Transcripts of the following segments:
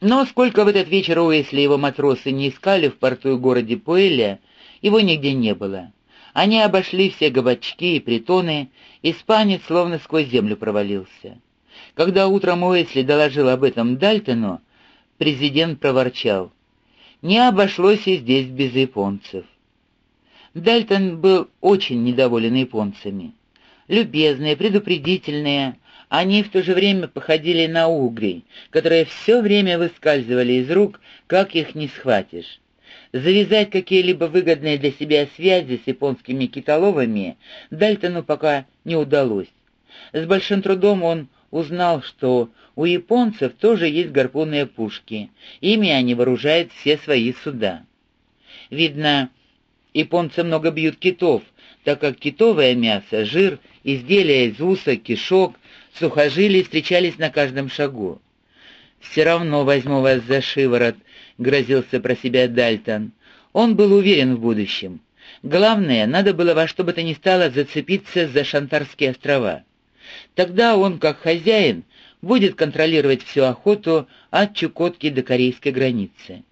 Но сколько в этот вечер Уэсли его матросы не искали в порту и городе Пуэля, его нигде не было. Они обошли все габачки и притоны, испанец словно сквозь землю провалился. Когда утром Уэсли доложил об этом Дальтону, президент проворчал. Не обошлось и здесь без японцев. Дальтон был очень недоволен японцами. Любезные, предупредительные, они в то же время походили на угри, которые все время выскальзывали из рук, как их не схватишь. Завязать какие-либо выгодные для себя связи с японскими китоловами Дальтону пока не удалось. С большим трудом он узнал, что у японцев тоже есть гарпунные пушки, ими они вооружают все свои суда. Видно, японцы много бьют китов, так как китовое мясо, жир, изделия из уса, кишок, сухожилий встречались на каждом шагу. «Все равно возьму вас за шиворот», — грозился про себя Дальтон. Он был уверен в будущем. Главное, надо было во что бы то ни стало зацепиться за Шантарские острова. Тогда он, как хозяин, будет контролировать всю охоту от Чукотки до корейской границы.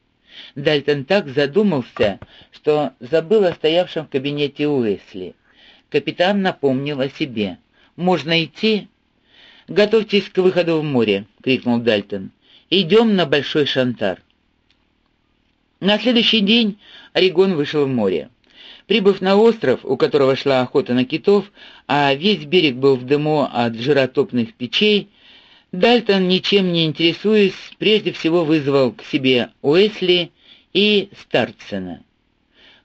Дальтон так задумался, что забыл о стоявшем в кабинете Уэсли. Капитан напомнил о себе. «Можно идти?» «Готовьтесь к выходу в море», — крикнул Дальтон. «Идем на Большой Шантар». На следующий день Орегон вышел в море. Прибыв на остров, у которого шла охота на китов, а весь берег был в дыму от жиротопных печей, Дальтон, ничем не интересуясь, прежде всего вызвал к себе Уэсли и Старцена.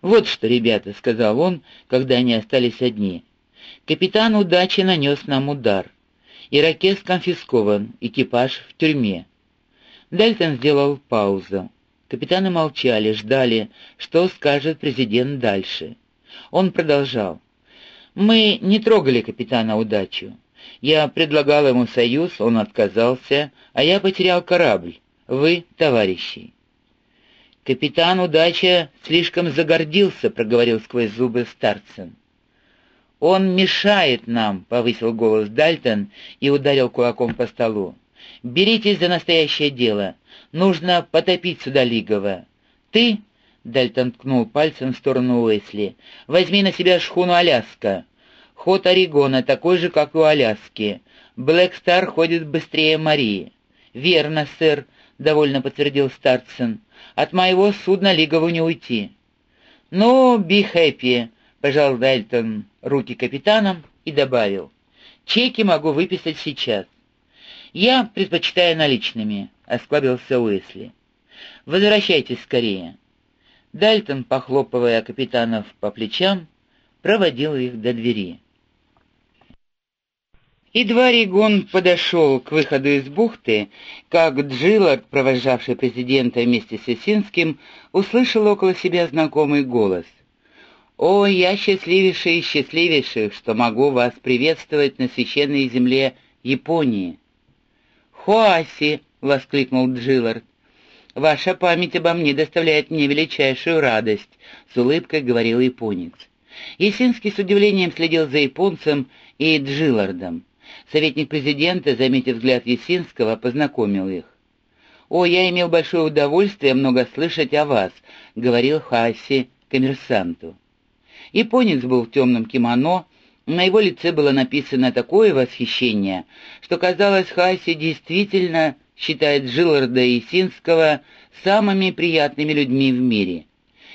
«Вот что, ребята», — сказал он, когда они остались одни, — «капитан удачи нанес нам удар. Иракес конфискован, экипаж в тюрьме». Дальтон сделал паузу. Капитаны молчали, ждали, что скажет президент дальше. Он продолжал. «Мы не трогали капитана удачу. Я предлагал ему союз, он отказался, а я потерял корабль. Вы, товарищи». «Капитан Удача слишком загордился», — проговорил сквозь зубы Старцин. «Он мешает нам», — повысил голос Дальтон и ударил кулаком по столу. «Беритесь за настоящее дело. Нужно потопить сюда Лигова. Ты, — Дальтон ткнул пальцем в сторону Уэсли, — возьми на себя шхуну Аляска. Ход Орегона такой же, как у Аляски. Блэк Стар ходит быстрее Марии. «Верно, сэр», — довольно подтвердил Старцин. «От моего судна Лигову не уйти». «Ну, би хэппи», — пожал Дальтон руки капитанам и добавил. «Чеки могу выписать сейчас». «Я предпочитаю наличными», — осклабился Уэсли. «Возвращайтесь скорее». Дальтон, похлопывая капитанов по плечам, проводил их до двери. Едва Ригон подошел к выходу из бухты, как Джилард, провожавший президента вместе с Исинским, услышал около себя знакомый голос. «О, я счастливейший и счастливейший, что могу вас приветствовать на священной земле Японии!» «Хуаси!» — воскликнул Джилард. «Ваша память обо мне доставляет мне величайшую радость», — с улыбкой говорил японец. Есинский с удивлением следил за японцем и Джилардом. Советник президента, заметив взгляд Есинского, познакомил их. «О, я имел большое удовольствие много слышать о вас», — говорил Хаси коммерсанту. Японец был в темном кимоно, на его лице было написано такое восхищение, что, казалось, Хаси действительно считает Джиларда и Синского самыми приятными людьми в мире.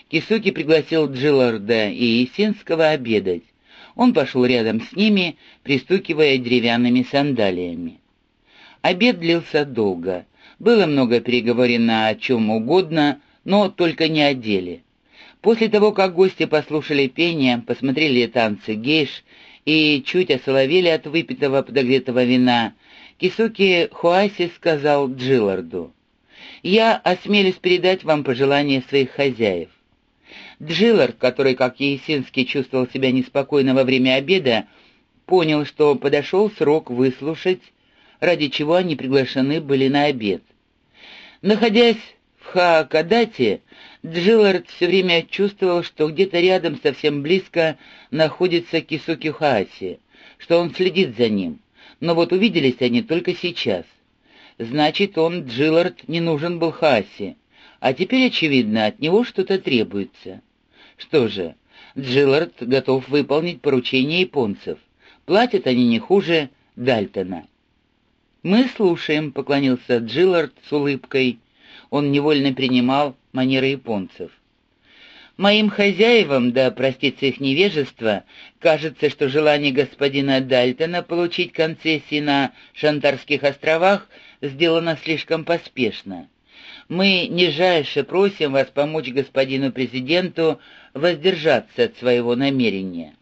Кисуки пригласил Джиларда и Исинского обедать. Он пошел рядом с ними, пристукивая деревянными сандалиями. Обед длился долго. Было много переговорено о чем угодно, но только не о деле. После того, как гости послушали пение, посмотрели танцы гейш и чуть осоловели от выпитого подогретого вина, Кисуки Хуаси сказал Джиларду, «Я осмелюсь передать вам пожелания своих хозяев. Джилард, который, как Есинский, чувствовал себя неспокойно во время обеда, понял, что подошел срок выслушать, ради чего они приглашены были на обед. Находясь в Хаакадате, Джилард все время чувствовал, что где-то рядом, совсем близко, находится Кисуки Хааси, что он следит за ним. Но вот увиделись они только сейчас. Значит, он, Джиллард, не нужен был Хааси. А теперь, очевидно, от него что-то требуется. Что же, Джиллард готов выполнить поручение японцев. Платят они не хуже Дальтона. «Мы слушаем», — поклонился Джиллард с улыбкой. Он невольно принимал манеры японцев. «Моим хозяевам, да простится их невежество, кажется, что желание господина Дальтона получить концессии на Шантарских островах сделано слишком поспешно. Мы нижайше просим вас помочь господину президенту воздержаться от своего намерения».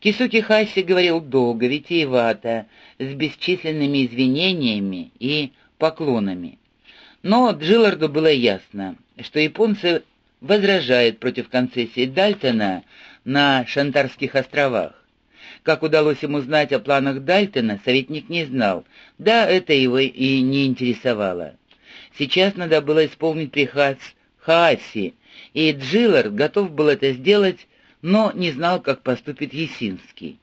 Кисуки Хаси говорил долго, витиевато, с бесчисленными извинениями и поклонами. Но Джилларду было ясно, что японцы возражают против концессии Дальтона на Шантарских островах. Как удалось ему знать о планах Дальтона, советник не знал, да это его и не интересовало. Сейчас надо было исполнить приказ Хааси, и Джиллард готов был это сделать, но не знал, как поступит Есинский.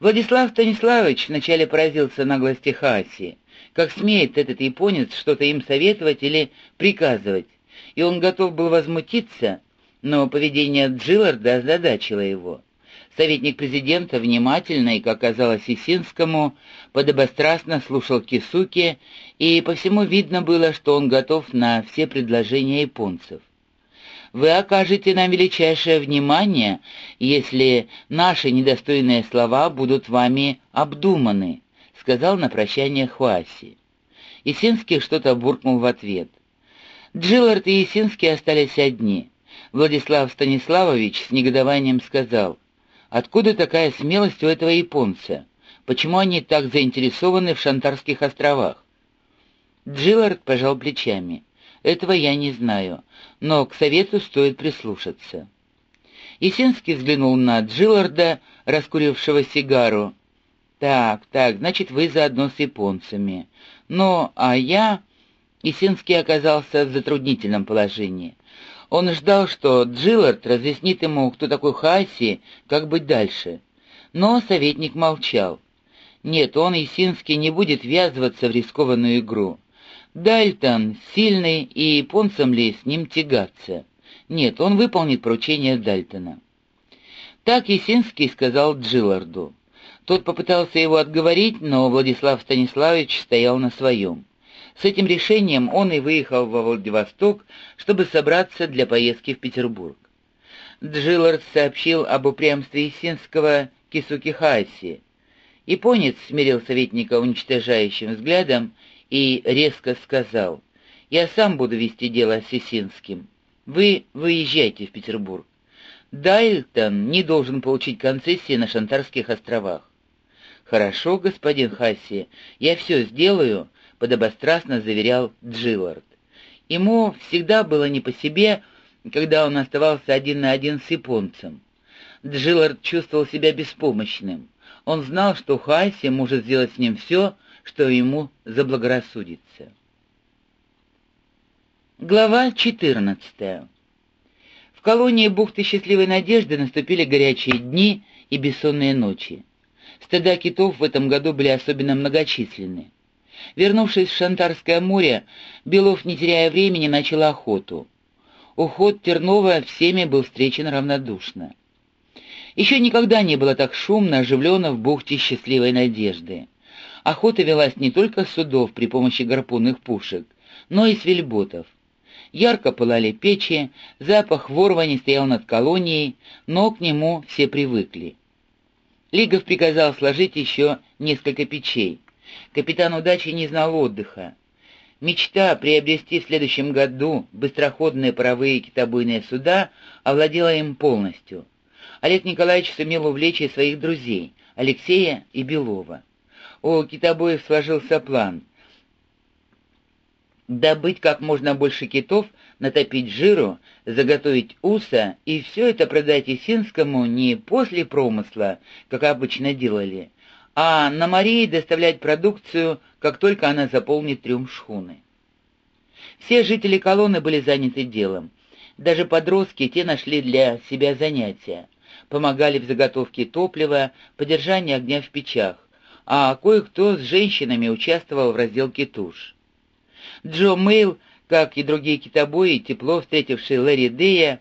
Владислав Станиславович вначале поразился наглости Хаси. Как смеет этот японец что-то им советовать или приказывать? И он готов был возмутиться, но поведение Джилларда озадачило его. Советник президента внимательно и, как казалось Исинскому, подобострастно слушал Кисуки, и по всему видно было, что он готов на все предложения японцев вы окажете нам величайшее внимание, если наши недостойные слова будут вами обдуманы», — сказал на прощание Хуаси. Исинский что-то буркнул в ответ. Джиллард и Исинский остались одни. Владислав Станиславович с негодованием сказал, «Откуда такая смелость у этого японца? Почему они так заинтересованы в Шантарских островах?» Джиллард пожал плечами. Этого я не знаю, но к совету стоит прислушаться. Есинский взглянул на Джилларда, раскурившего сигару. «Так, так, значит, вы заодно с японцами. Но, а я...» Есинский оказался в затруднительном положении. Он ждал, что Джиллард разъяснит ему, кто такой Хаси, как быть дальше. Но советник молчал. Нет, он, Есинский, не будет ввязываться в рискованную игру. Дальтон сильный, и японцам ли с ним тягаться? Нет, он выполнит поручение Дальтона. Так Есинский сказал Джилларду. Тот попытался его отговорить, но Владислав Станиславович стоял на своем. С этим решением он и выехал во Владивосток, чтобы собраться для поездки в Петербург. Джиллард сообщил об упрямстве Есинского Кисуки Хаси. Японец смирил советника уничтожающим взглядом и резко сказал, «Я сам буду вести дело с Сесинским. Вы выезжайте в Петербург. Дайлтон не должен получить концессии на Шантарских островах». «Хорошо, господин Хасси, я все сделаю», — подобострастно заверял Джиллард. Ему всегда было не по себе, когда он оставался один на один с японцем. Джиллард чувствовал себя беспомощным. Он знал, что Хасси может сделать с ним все, что ему заблагорассудится. Глава 14. В колонии бухты Счастливой Надежды наступили горячие дни и бессонные ночи. Стада китов в этом году были особенно многочисленны. Вернувшись в Шантарское море, Белов, не теряя времени, начал охоту. Уход Тернова всеми был встречен равнодушно. Еще никогда не было так шумно, оживленно в бухте Счастливой Надежды. Охота велась не только с судов при помощи гарпунных пушек, но и с вельботов. Ярко пылали печи, запах ворвани стоял над колонией, но к нему все привыкли. Лигов приказал сложить еще несколько печей. Капитан удачи не знал отдыха. Мечта приобрести в следующем году быстроходные паровые китобойные суда овладела им полностью. Олег Николаевич сумел увлечь и своих друзей, Алексея и Белова у китобоев сложился план. Добыть как можно больше китов, натопить жиру, заготовить уса и все это продать Исинскому не после промысла, как обычно делали, а на Марии доставлять продукцию, как только она заполнит трюм шхуны. Все жители колонны были заняты делом. Даже подростки те нашли для себя занятия. Помогали в заготовке топлива, поддержании огня в печах а кое-кто с женщинами участвовал в разделке туш. Джо Мейл, как и другие китобои, тепло встретившие Лэри Дея,